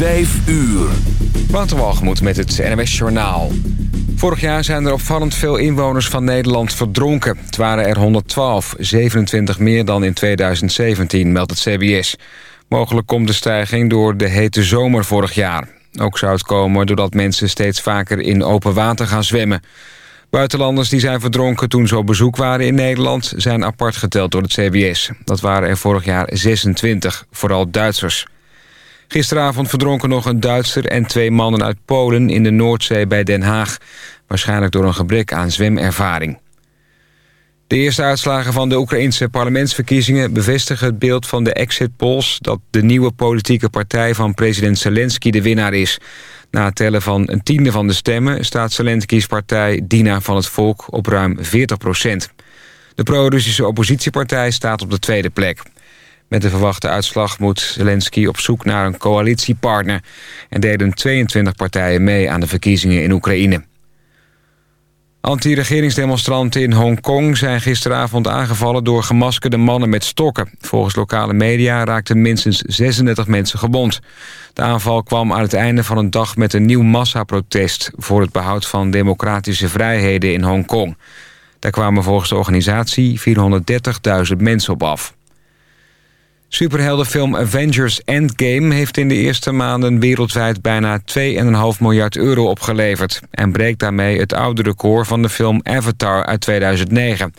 Vijf uur. Waterwalgemoed met het NWS Journaal. Vorig jaar zijn er opvallend veel inwoners van Nederland verdronken. Het waren er 112, 27 meer dan in 2017, meldt het CBS. Mogelijk komt de stijging door de hete zomer vorig jaar. Ook zou het komen doordat mensen steeds vaker in open water gaan zwemmen. Buitenlanders die zijn verdronken toen ze op bezoek waren in Nederland... zijn apart geteld door het CBS. Dat waren er vorig jaar 26, vooral Duitsers. Gisteravond verdronken nog een Duitser en twee mannen uit Polen... in de Noordzee bij Den Haag. Waarschijnlijk door een gebrek aan zwemervaring. De eerste uitslagen van de Oekraïnse parlementsverkiezingen... bevestigen het beeld van de exit polls... dat de nieuwe politieke partij van president Zelensky de winnaar is. Na het tellen van een tiende van de stemmen... staat Zelensky's partij Dina van het Volk op ruim 40 procent. De pro-Russische oppositiepartij staat op de tweede plek. Met de verwachte uitslag moet Zelensky op zoek naar een coalitiepartner... en deden 22 partijen mee aan de verkiezingen in Oekraïne. Anti-regeringsdemonstranten in Hongkong zijn gisteravond aangevallen door gemaskerde mannen met stokken. Volgens lokale media raakten minstens 36 mensen gewond. De aanval kwam aan het einde van een dag met een nieuw massaprotest... voor het behoud van democratische vrijheden in Hongkong. Daar kwamen volgens de organisatie 430.000 mensen op af. Superheldenfilm Avengers Endgame heeft in de eerste maanden wereldwijd bijna 2,5 miljard euro opgeleverd... en breekt daarmee het oude record van de film Avatar uit 2009.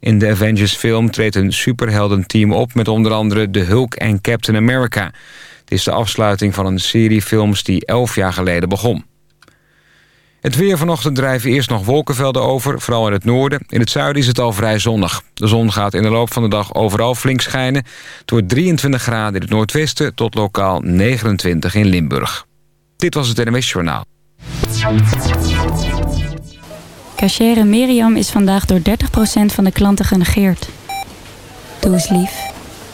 In de Avengers-film treedt een superheldenteam op met onder andere de Hulk en Captain America. Het is de afsluiting van een serie films die 11 jaar geleden begon. Het weer vanochtend drijven eerst nog wolkenvelden over, vooral in het noorden. In het zuiden is het al vrij zonnig. De zon gaat in de loop van de dag overal flink schijnen. Het wordt 23 graden in het noordwesten tot lokaal 29 in Limburg. Dit was het NMS Journaal. Cachere Miriam is vandaag door 30% van de klanten genegeerd. Doe eens lief.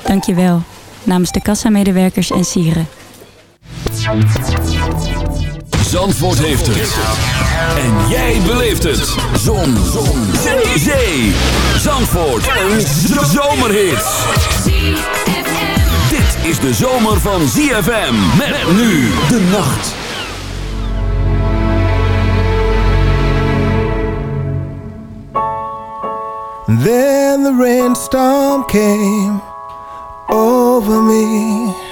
Dank je wel. Namens de kassamedewerkers en sieren. Zandvoort heeft het. En jij beleeft het. Zon. Zon. Zee. Zee. Zandvoort. Een zomerhit. Dit is de zomer van ZFM. Met nu de nacht. Then the rainstorm came over me.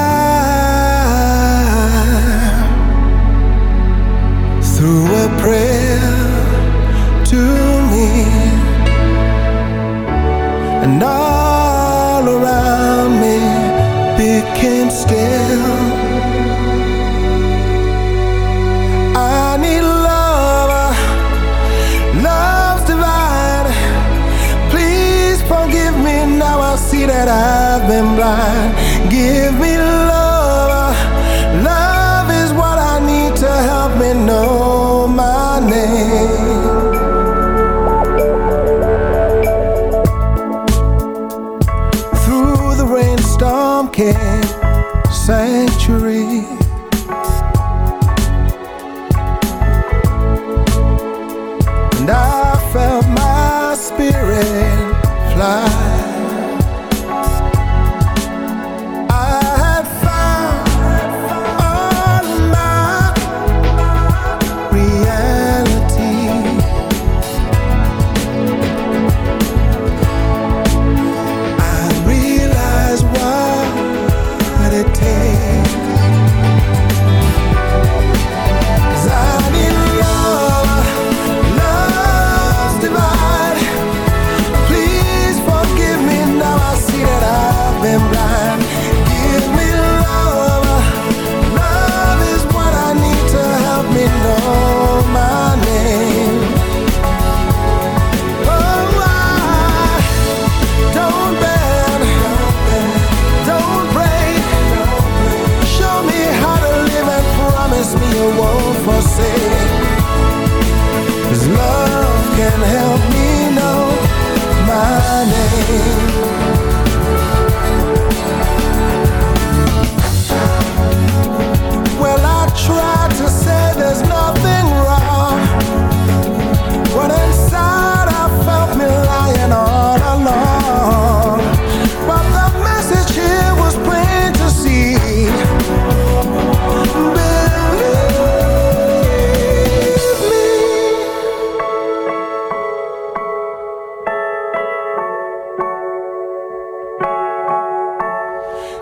I've been blind. Give me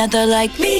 another like me.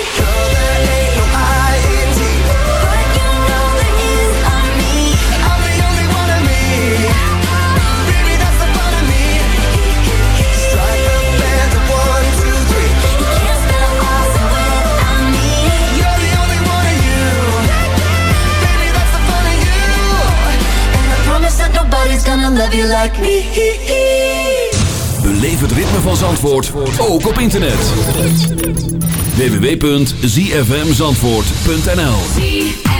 wanna love you like me. Beleef het ritme van Zandvoort ook op internet. www.zfmzandvoort.nl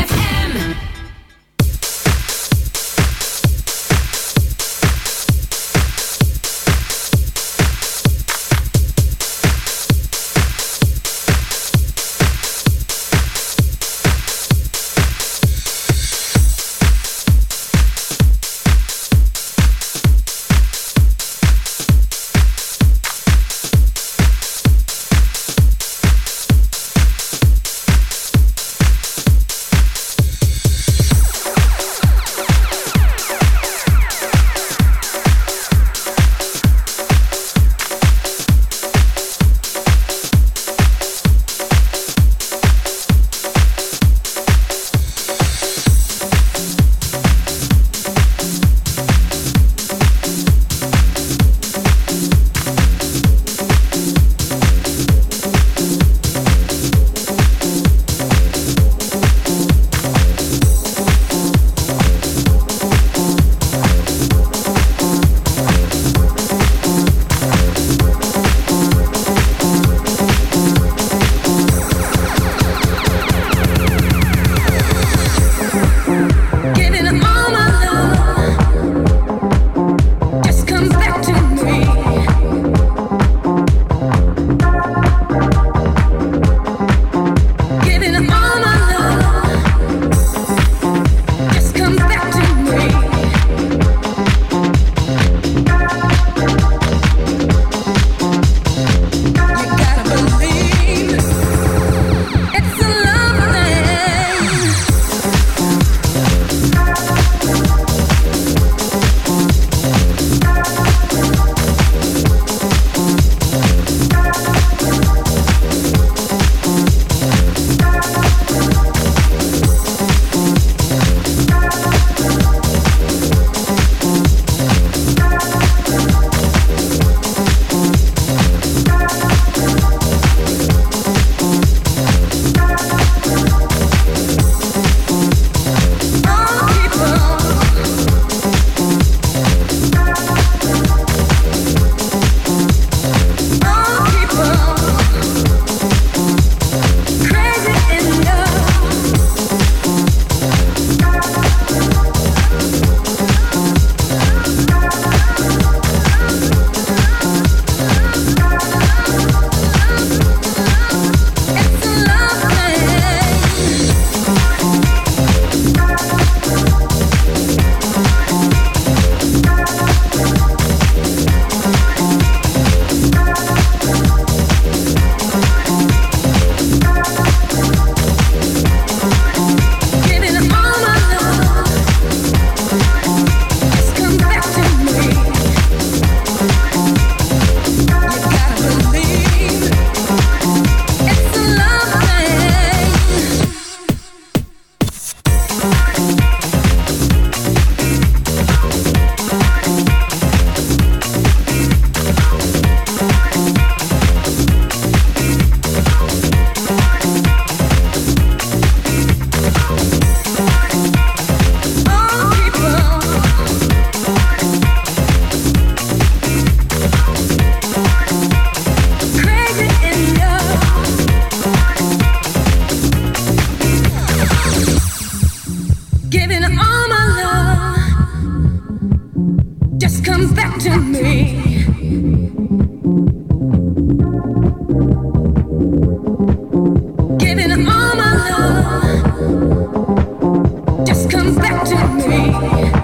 expected me.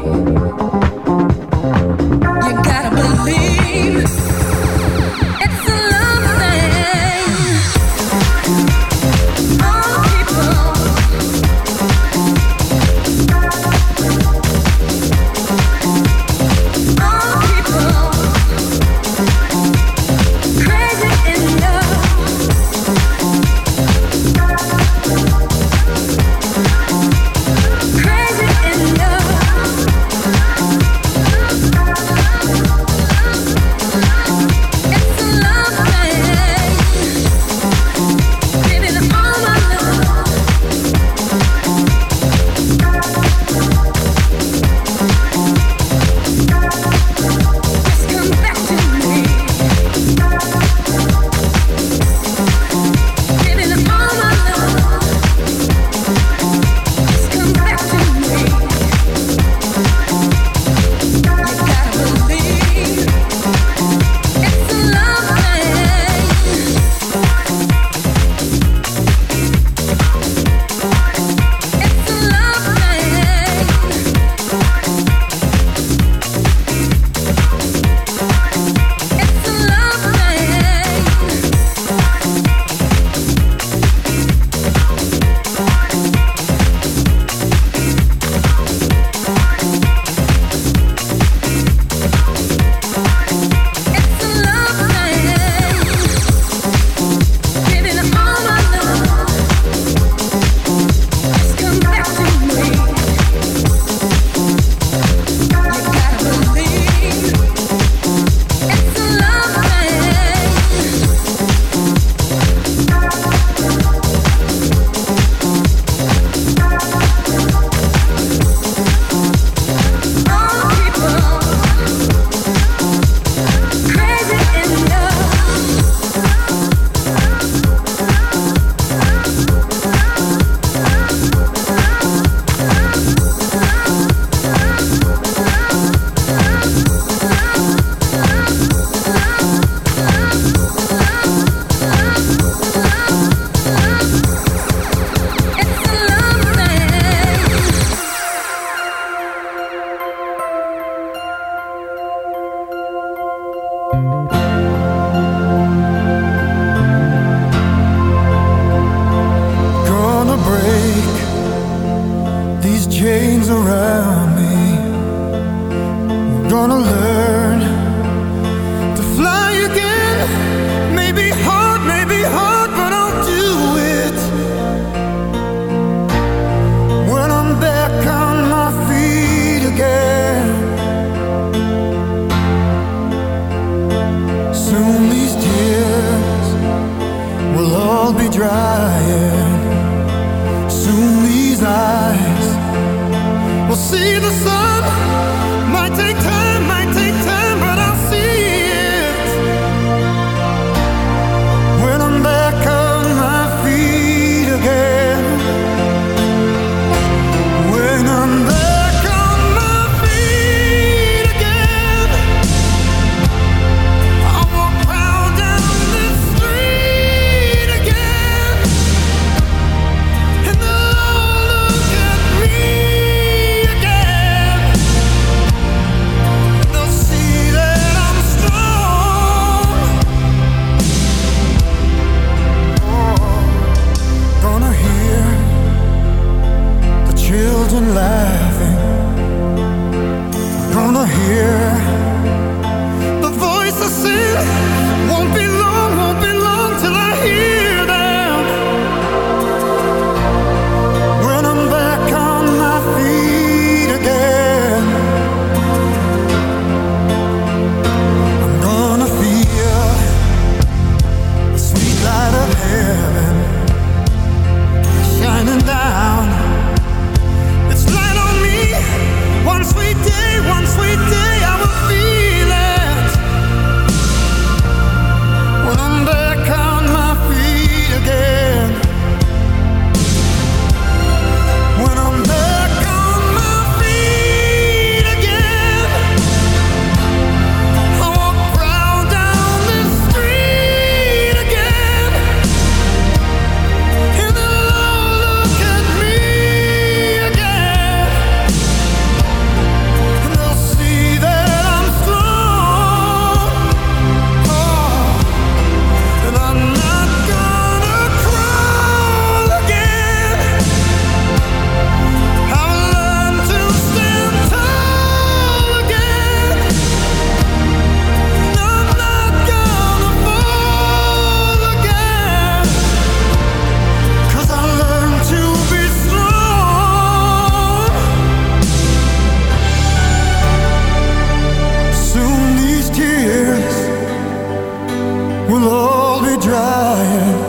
Will all be drying.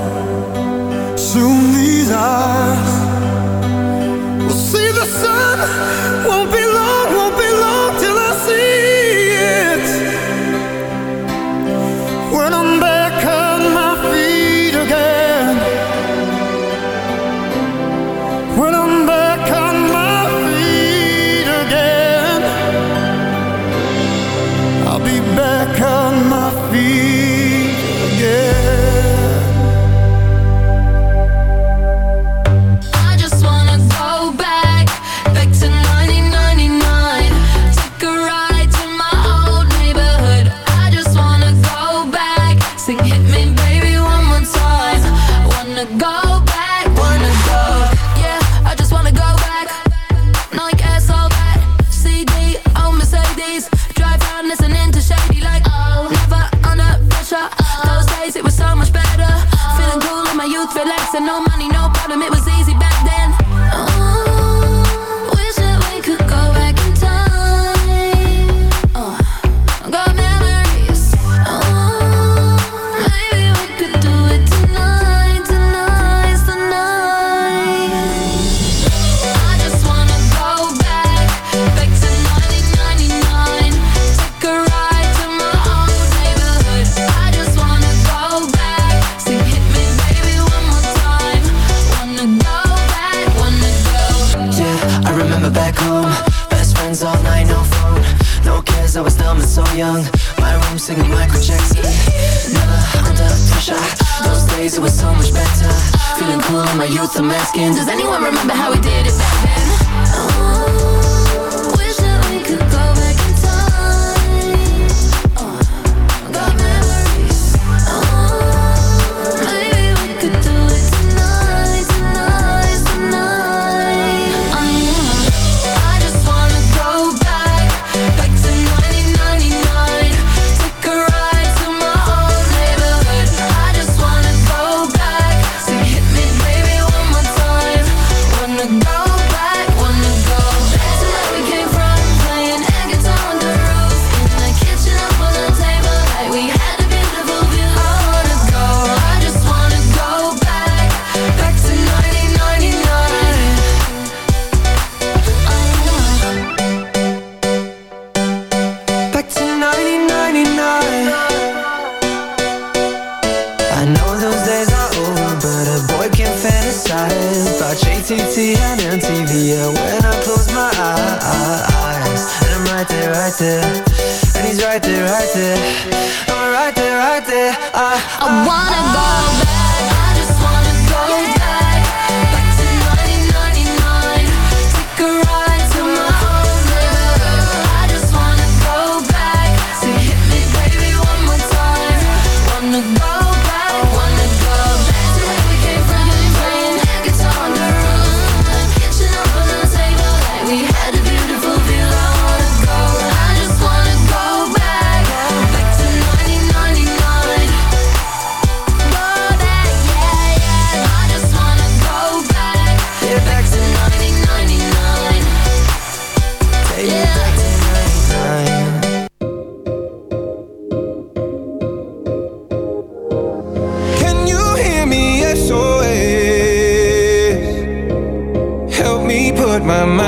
put my mind.